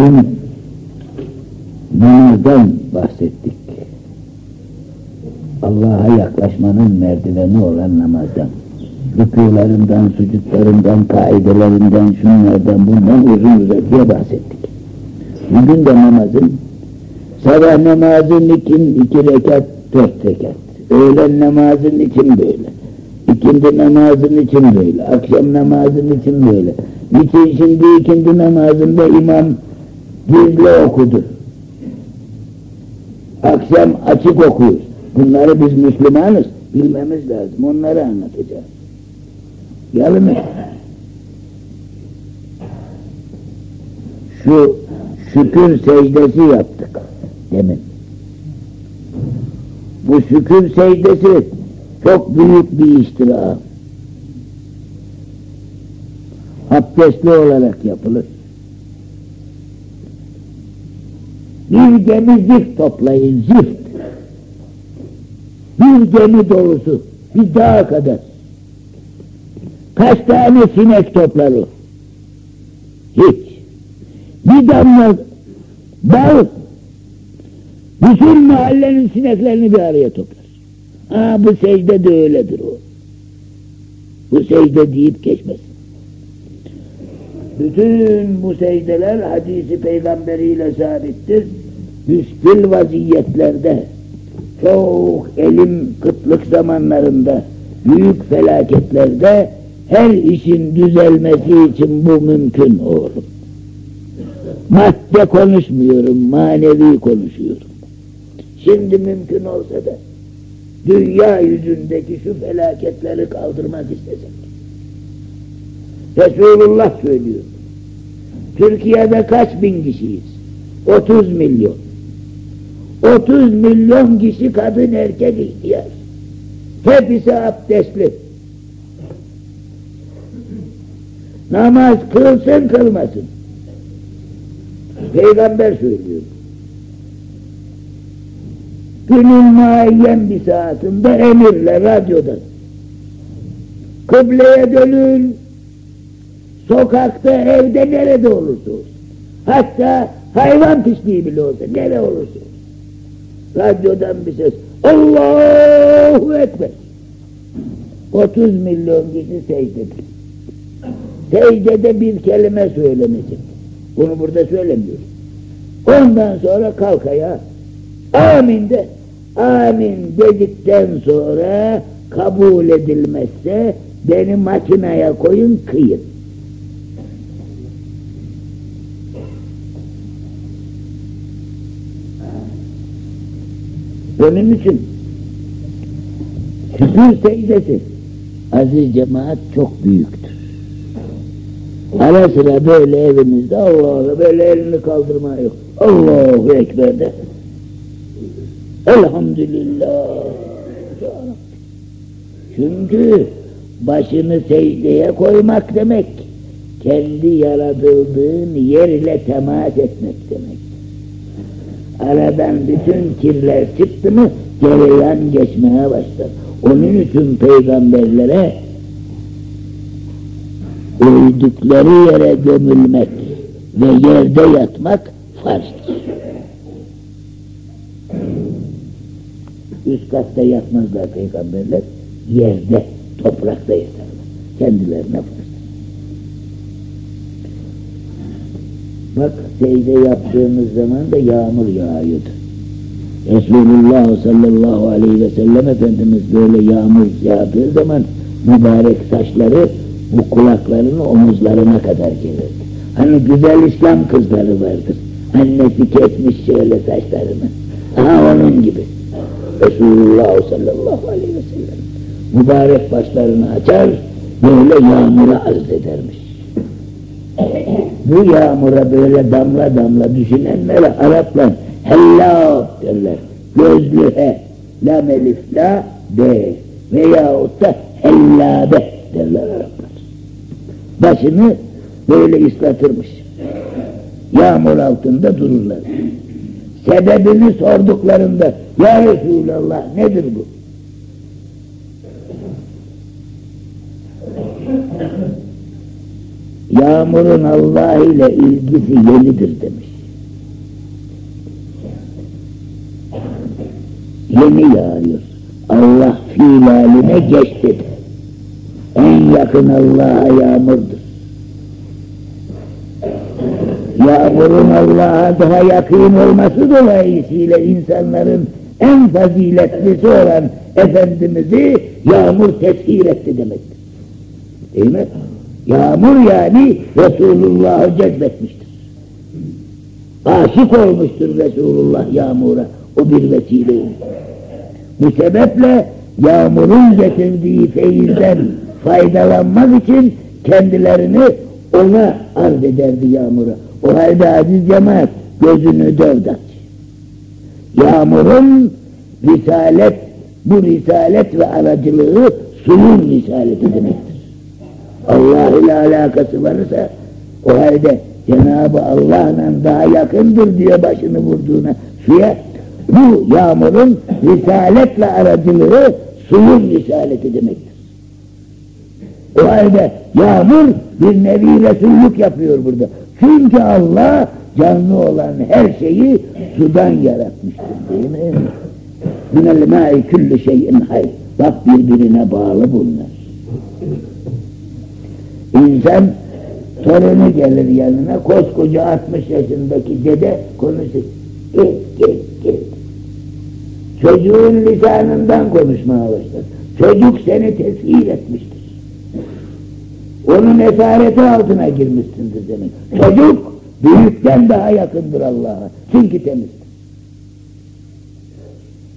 Dün namazdan bahsettik. Allah'a yaklaşmanın merdiveni olan namazdan. Rükularından, sucutlarından, kaidelerinden, şunlardan, bundan uzun uzatıya bahsettik. Bugün de namazın sabah namazın için iki rekat, dört rekat. Öğlen namazın için böyle. İkindi namazın için böyle. Akşam namazın için böyle. Niçin şimdi ikindi namazında imam gizli okudu. Akşam açık okuyoruz. Bunları biz Müslümanız. Bilmemiz lazım. Onları anlatacağız. Yalnız şu şükür secdesi yaptık demin. Bu şükür secdesi çok büyük bir iştira. Abdestli olarak yapılır. Bir gemi zift toplayın, zift. Bir gemi dolusu, bir dağ kadar. Kaç tane sinek toplar o? Hiç. Bir damla bal, bütün mahallenin sineklerini bir araya toplar. Ha bu secde de öyledir o. Bu secde deyip geçmesin. Bütün bu secdeler hadisi peygamberiyle sabittir. Müşkül vaziyetlerde, çok elim kıtlık zamanlarında, büyük felaketlerde her işin düzelmesi için bu mümkün oğlum. Madde konuşmuyorum, manevi konuşuyorum. Şimdi mümkün olsa da dünya yüzündeki şu felaketleri kaldırmak istesek. Resulullah söylüyor. Türkiye'de kaç bin kişiyiz? 30 milyon. 30 milyon kişi kadın erkek ihtiyar. Hepsi abdestli. Namaz kılsın kılmasın. Peygamber söylüyor. Günün muayyen bir saatinde emirle radyodan. Kıbleye dönün. Sokakta, evde, nerede olursa olsun. Hatta hayvan pisliği bile olsa, nere olursa olsun. Radyodan bir ses. Allahu Ekber. 30 milyon kişi secdedir. Secdede bir kelime söylemeyecek. Bunu burada söylemiyoruz. Ondan sonra kalk ayağa. Amin de. Amin dedikten sonra kabul edilmezse beni makineye koyun kıyın. Onun için şükür secdesi aziz cemaat çok büyüktür. Ara sıra böyle evimizde Allah'a böyle elini kaldırma yok. Allahu Ekber de. Elhamdülillah. Çünkü başını secdeye koymak demek, kendi yaratıldığın yer ile temas etmek demek. Aradan bütün kirler çıktı mı, cereyan geçmeye başlar. Onun için peygamberlere öldükleri yere gömülmek ve yerde yatmak farzdır. Üst katta yatmazlar peygamberler, yerde, toprakta yatarlar. Kendilerine Bak secde yaptığımız zaman da yağmur yağıyordu. Resulullah sallallahu aleyhi ve sellem Efendimiz böyle yağmur yağdığı zaman mübarek saçları bu kulaklarının omuzlarına kadar gelir. Hani güzel İslam kızları vardır. Annesi kesmiş şöyle saçlarını. Aha onun gibi. Resulullah sallallahu aleyhi ve sellem mübarek başlarını açar, böyle yağmura arz edermiş. Bu yağmura böyle damla damla düşünenlere Araplar hellâb derler. Gözlü he, lam elif la de veyahut da hellâbe derler Araplar. Başını böyle ıslatırmış. Yağmur altında dururlar. Sebebini sorduklarında ya Resulallah nedir bu? yağmurun Allah ile ilgisi yenidir demiş. Yeni yağıyor. Allah fiilaline geçti. En yakın Allah'a yağmurdur. Yağmurun Allah'a daha yakın olması dolayısıyla insanların en faziletlisi olan Efendimiz'i yağmur teshir etti demektir. Değil mi? Yağmur yani Resulullah'ı cezbetmiştir. Aşık olmuştur Resulullah yağmura. O bir vesileyle. Bu sebeple yağmurun getirdiği feyizden faydalanmak için kendilerini ona arz ederdi yağmura. O halde aziz cemaat gözünü dört aç. Yağmurun risalet, bu risalet ve aracılığı suyun risaleti demektir. Allah ile alakası varsa o halde Cenab-ı Allah'la daha yakındır diye başını vurduğuna suya bu yağmurun risaletle aracılığı suyun risaleti demektir. O halde yağmur bir nevi Resullük yapıyor burada. Çünkü Allah canlı olan her şeyi sudan yaratmıştır değil mi? Minel ma'i külli şeyin hay. Bak birbirine bağlı bunlar. İnsan torunu gelir yanına, koskoca 60 yaşındaki dede konuşur. Git, git, git. Çocuğun lisanından konuşmaya başlar. Çocuk seni tesir etmiştir. Onun esareti altına girmişsindir demek. Çocuk büyükten daha yakındır Allah'a. Çünkü temizdir.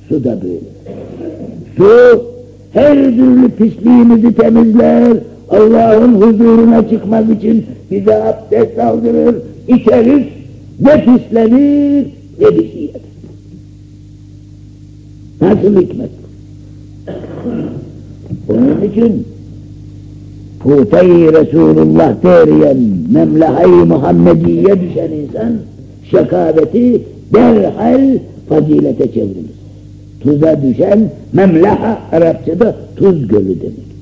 Su da böyle. Su her türlü pisliğimizi temizler. Allah'ın huzuruna çıkmak için bize abdest aldırır, içeriz, ne pislenir ne bir şey yedir. Nasıl hikmet? Onun için Putay Resulullah deriyen memlahayı Muhammediye düşen insan şekaveti derhal fazilete çevrilir. Tuza düşen memlaha Arapçada tuz gölü demektir.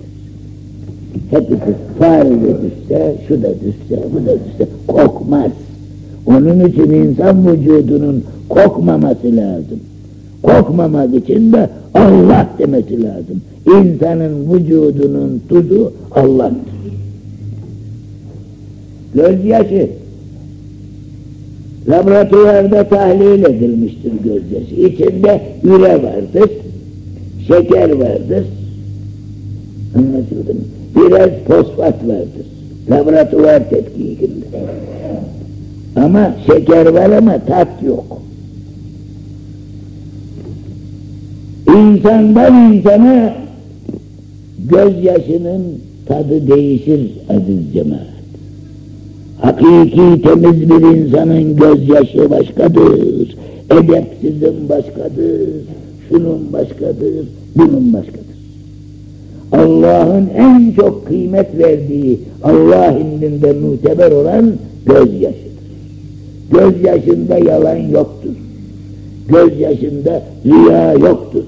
Hepsi fare düşse, şu da düşse, bu da düşse kokmaz. Onun için insan vücudunun kokmaması lazım. Kokmamak için de Allah demesi lazım. İnsanın vücudunun tuzu Allah'tır. Gözyaşı laboratuvarda tahlil edilmiştir gözyaşı. İçinde üre vardır, şeker vardır. Anlaşıldı mı? Biraz fosfat vardır. Laboratuvar tetkikinde. Ama şeker var ama tat yok. İnsandan insana gözyaşının tadı değişir aziz cemaat. Hakiki temiz bir insanın gözyaşı başkadır. Edepsizin başkadır. Şunun başkadır. Bunun başkadır. Allah'ın en çok kıymet verdiği Allah indinde muteber olan gözyaşıdır. Gözyaşında yalan yoktur. Gözyaşında riya yoktur.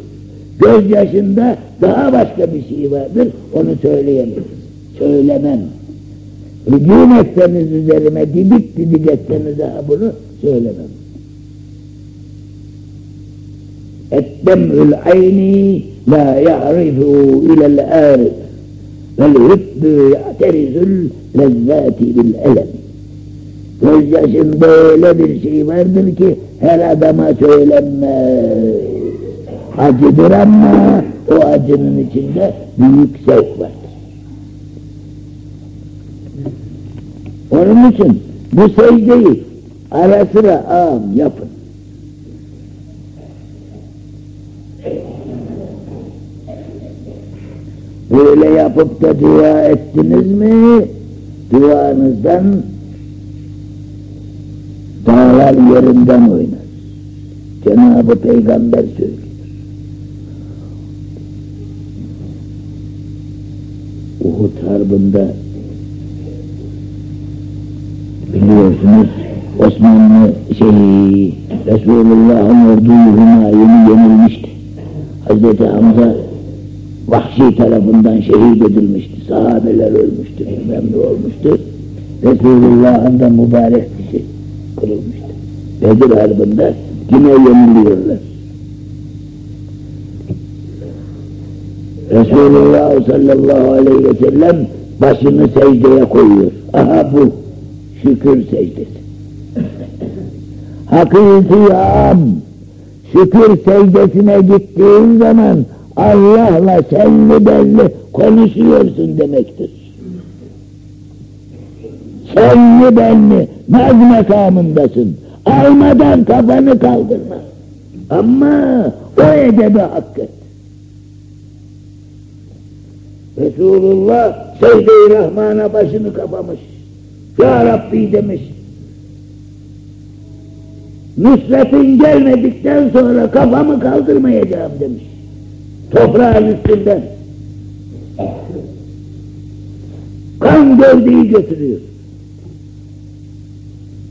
Gözyaşında daha başka bir şey vardır, onu söyleyemeyiz. Söylemem. Hücum etseniz üzerime, didik didik etseniz daha bunu söylemem. Ettem'ül ayni ya'rifu ilel arif vel hübbü ya'terizül lezzati bil elem. Gözyaşında öyle bir şey vardır ki her adama söylenmez. Acıdır ama o acının içinde büyük zevk vardır. Onun için bu secdeyi ara sıra ağam yapın. Böyle yapıp da dua ettiniz mi, duanızdan dağlar yerinden oynar. Cenab-ı Peygamber söylüyor. Uhud Harbi'nde biliyorsunuz Osmanlı şey Resulullah'ın orduyu Hümayun'u yenilmişti. Hazreti Hamza vahşi tarafından şehit edilmişti. Sahabeler ölmüştü, bilmem olmuştu. Resulullah'ın da mübarek dişi kırılmıştı. Bedir Harbi'nde yine yeniliyorlar. Resulullah sallallahu aleyhi ve sellem başını secdeye koyuyor. Aha bu şükür secdesi. Hakiki am şükür secdesine gittiğin zaman Allah'la senli belli konuşuyorsun demektir. Senli belli naz makamındasın. Almadan kafanı kaldırma. Ama o edebi hak. Resulullah secde-i Rahman'a başını kapamış. Ya Rabbi demiş. Nusretin gelmedikten sonra kafamı kaldırmayacağım demiş. Toprağın üstünden. Kan gövdeyi götürüyor.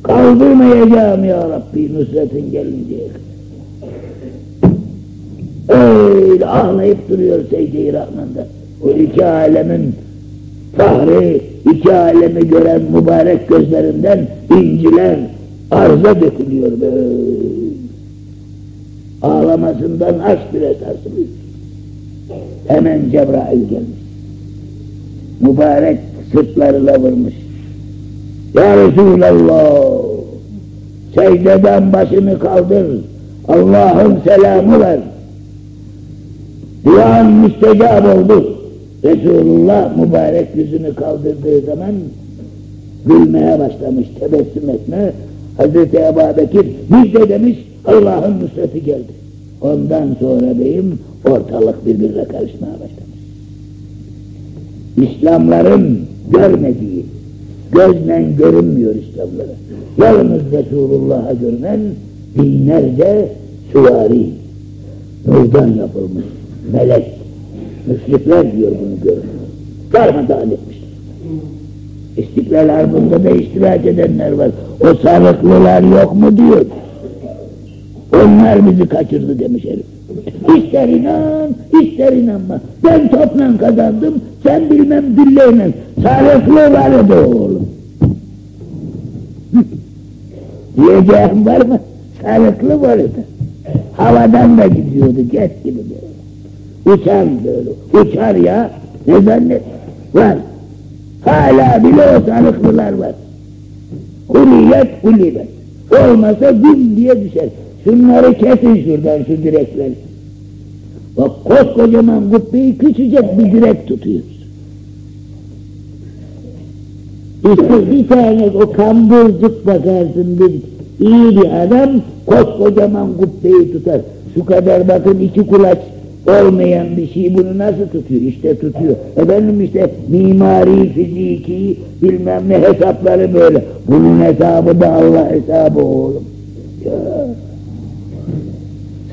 Kaldırmayacağım ya Rabbi nusretin gelinceye Öyle ağlayıp duruyor secde-i Rahman'da. O iki alemin fahri, iki alemi gören mübarek gözlerinden inciler arza dökülüyor böyle. Ağlamasından aşk bile sarsılıyor. Hemen Cebrail gelmiş. Mübarek sırtlarıyla vurmuş. Ya Resulallah secdeden başını kaldır. Allah'ın selamı ver. Duan müstecab oldu. Resulullah mübarek yüzünü kaldırdığı zaman gülmeye başlamış, tebessüm etme. Hazreti Ebu Bekir müjde demiş, Allah'ın nusreti geldi. Ondan sonra beyim ortalık birbirine karışmaya başlamış. İslamların görmediği, gözle görünmüyor İslamlara. Yalnız Resulullah'a görünen binlerce süvari, nurdan yapılmış, melek, müşrikler diyor bunu görün. Darmadağın etmişler. İstiklal Harbi'nde de iştirak edenler var. O sarıklılar yok mu diyor. Onlar bizi kaçırdı demiş herif. İster inan, ister inanma. Ben topla kazandım, sen bilmem dilleyle. Sarıklı vardı oğlum. Diyeceğim var mı? Sarıklı vardı. Havadan da gidiyordu, get gibi böyle. Uçar böyle, uçar ya. Ne zannet? Var. Hala bile o sarıklılar var. Kuliyet kulibet. Olmasa gün diye düşer. Şunları kesin şuradan şu direkleri. Bak koskocaman kubbeyi küçücek bir direk tutuyor. İşte bir tane o kamburcuk bakarsın bir iyi bir adam koskocaman kubbeyi tutar. Şu kadar bakın iki kulaç olmayan bir şey bunu nasıl tutuyor? İşte tutuyor. Efendim işte mimari, fiziki bilmem ne hesapları böyle. Bunun hesabı da Allah hesabı oğlum. Ya.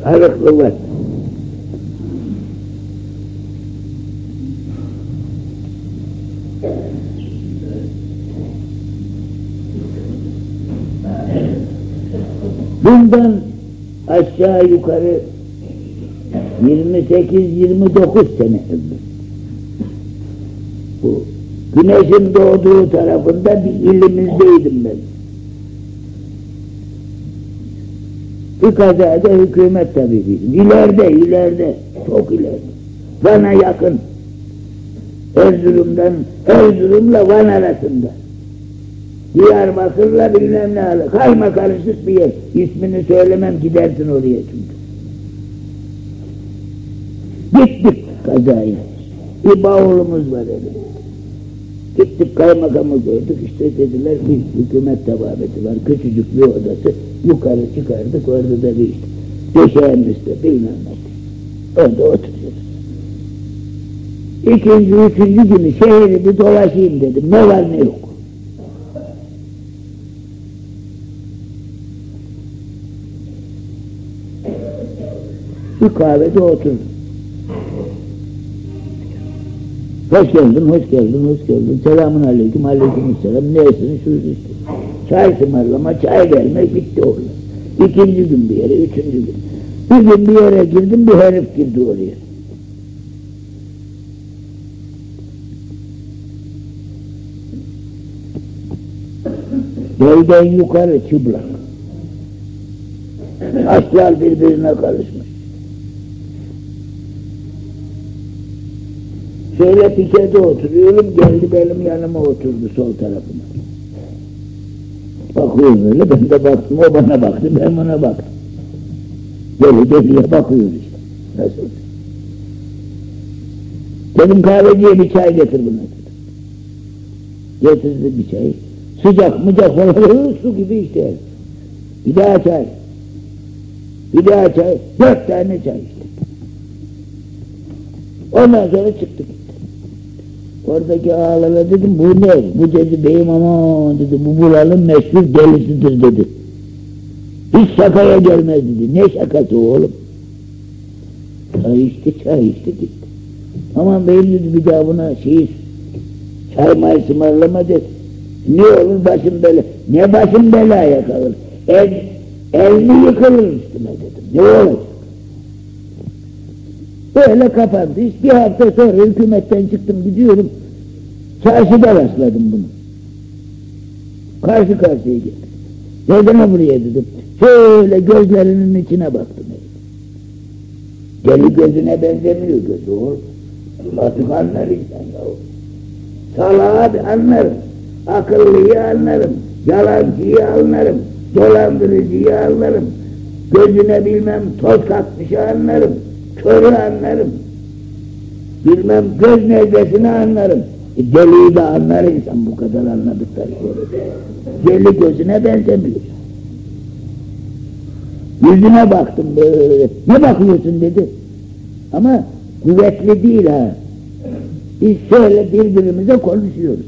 Sarıklı var. Bundan aşağı yukarı 28-29 sene evvel. Bu güneşin doğduğu tarafında bir ilimizdeydim ben. Bir kazada hükümet tabibiydim. İleride, ileride, çok ileride. Van'a yakın. Erzurum'dan, Erzurum'la Van arasında. Diyarbakır'la bilmem ne ala. Karma karışık bir yer. İsmini söylemem gidersin oraya çünkü. Gittik kazaya. Bir bavulumuz var elimizde. Gittik kaymakamı gördük işte dediler bir hükümet tababeti var küçücük bir odası yukarı çıkardık orada da bir işte döşeğin üstü bilmem. Orada oturuyoruz. İkinci, üçüncü günü şehri bir dolaşayım dedim. Ne var ne yok. Bir kahvede oturdum. Hoş geldin, hoş geldin, hoş geldin. Selamun aleyküm, aleyküm selam. Neysin, şu işte. Çay ısmarlama, çay gelmek bitti orada. İkinci gün bir yere, üçüncü gün. Bir gün bir yere girdim, bir herif girdi oraya. Belden yukarı çıplak. Taşlar birbirine karışmış. Şöyle pikede oturuyorum, geldi benim yanıma oturdu sol tarafıma. Bakıyor böyle, ben de baktım, o bana baktı, ben ona baktım. Deli deliye bakıyor işte. Nasıl? Dedim kahveciye bir çay getir buna dedim. Getirdi bir çay. Sıcak mıcak falan, su gibi işte. Bir daha çay. Bir daha çay. Dört tane çay içtik. Ondan sonra çıktık. Oradaki ağalara dedim bu ne? Bu dedi beyim ama dedi bu buranın meşhur delisidir dedi. Hiç şakaya gelmez dedi. Ne şakası oğlum? Çay içti, çay içti gitti. Aman beyim dedi bir daha buna şey çay may ısmarlama dedi. Ne olur başım bela. Ne başım belaya kalır. El, el mi yıkılır üstüme dedim. Ne olacak? Böyle kapandı. İşte bir hafta sonra hükümetten çıktım gidiyorum. Çarşıda rastladım bunu. Karşı karşıya geldik. Neden buraya dedim. Şöyle gözlerinin içine baktım. Deli gözüne benzemiyor gözü oğlum. Artık anlar insan ya. Salahat anlarım. Akıllıyı anlarım. Yalancıyı anlarım. Dolandırıcıyı anlarım. Gözüne bilmem toz katmışı anlarım. Körü anlarım. Bilmem göz nezlesini anlarım. Deliyi de anlar insan bu kadar anladıktan sonra. Deli gözüne benzemiyor. Yüzüne baktım böyle. Ne bakıyorsun dedi. Ama kuvvetli değil ha. Biz şöyle birbirimize konuşuyoruz.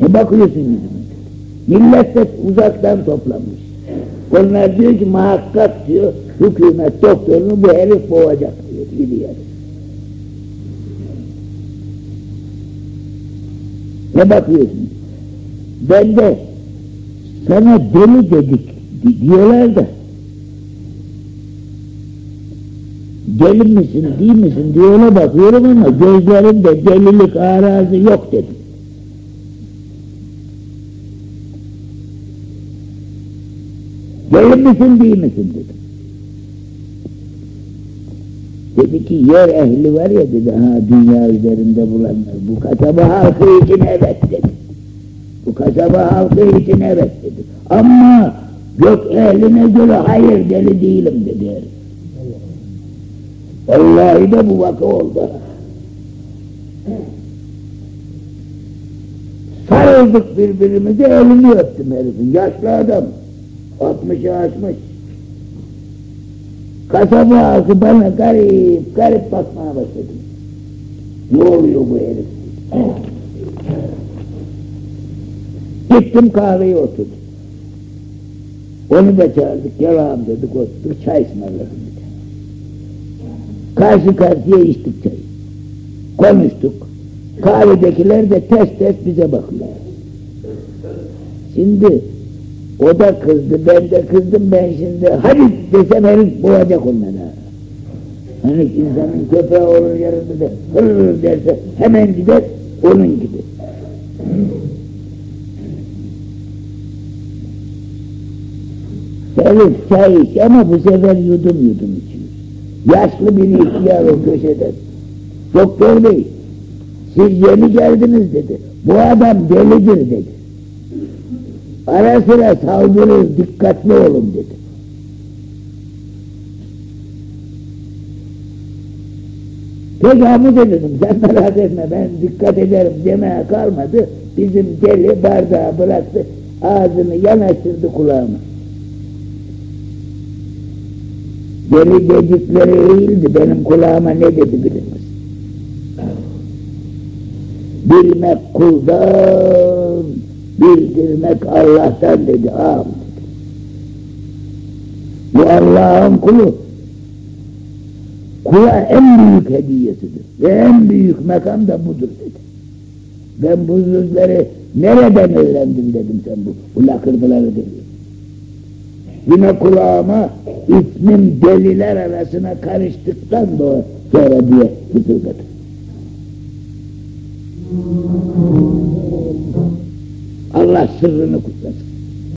Ne bakıyorsun yüzüme. Millet de uzaktan toplanmış. Onlar diyor ki muhakkak diyor hükümet doktorunu bu herif boğacak diyor gibi Ne bakıyorsun? Ben de sana deli dedik diyorlar da deli misin değil misin diye ona bakıyorum ama gözlerimde delilik arazi yok dedim. Deli misin değil misin dedim. Dedi ki yer ehli var ya dedi ha dünya üzerinde bulanlar bu kasaba halkı için evet dedi. Bu kasaba halkı için evet dedi. Ama gök ehline göre hayır deli değilim dedi herif. Vallahi de bu vaka oldu. Sarıldık birbirimize elini öptüm herifin. Yaşlı adam. 60'ı aşmış. Kasaba halkı bana garip garip bakmaya başladı. Ne oluyor bu herif? Gittim kahveye oturdum. Onu da çağırdık, gel ağam dedik, oturduk, çay ısmarladım bir de. Karşı karşıya içtik çayı. Konuştuk. Kahvedekiler de ters ters bize bakıyor. Şimdi o da kızdı, ben de kızdım, ben şimdi hadi desem herif boğacak onları. Hani insanın köpeği olur yarında da hırr derse hemen gider, onun gibi. Herif çay iç ama bu sefer yudum yudum içiyor. Yaşlı bir ihtiyar o köşeden. Doktor bey, siz yeni geldiniz dedi. Bu adam delidir dedi. Ara sıra saldırır, dikkatli olun dedi. Peki Hamid dedim, sen merak etme ben dikkat ederim demeye kalmadı. Bizim deli bardağı bıraktı, ağzını yanaştırdı kulağıma. Deli dedikleri eğildi, benim kulağıma ne dedi bilir misin? Bilmek kuldan, bildirmek Allah'tan dedi ağam dedi. Bu Allah'ın kulu. Kula en büyük hediyesidir. Ve en büyük makam da budur dedi. Ben bu sözleri nereden öğrendim dedim sen bu, bu lakırdıları dedi. Yine kulağıma ismim deliler arasına karıştıktan sonra diye fısıldadı. Allah sırrını kutlasın.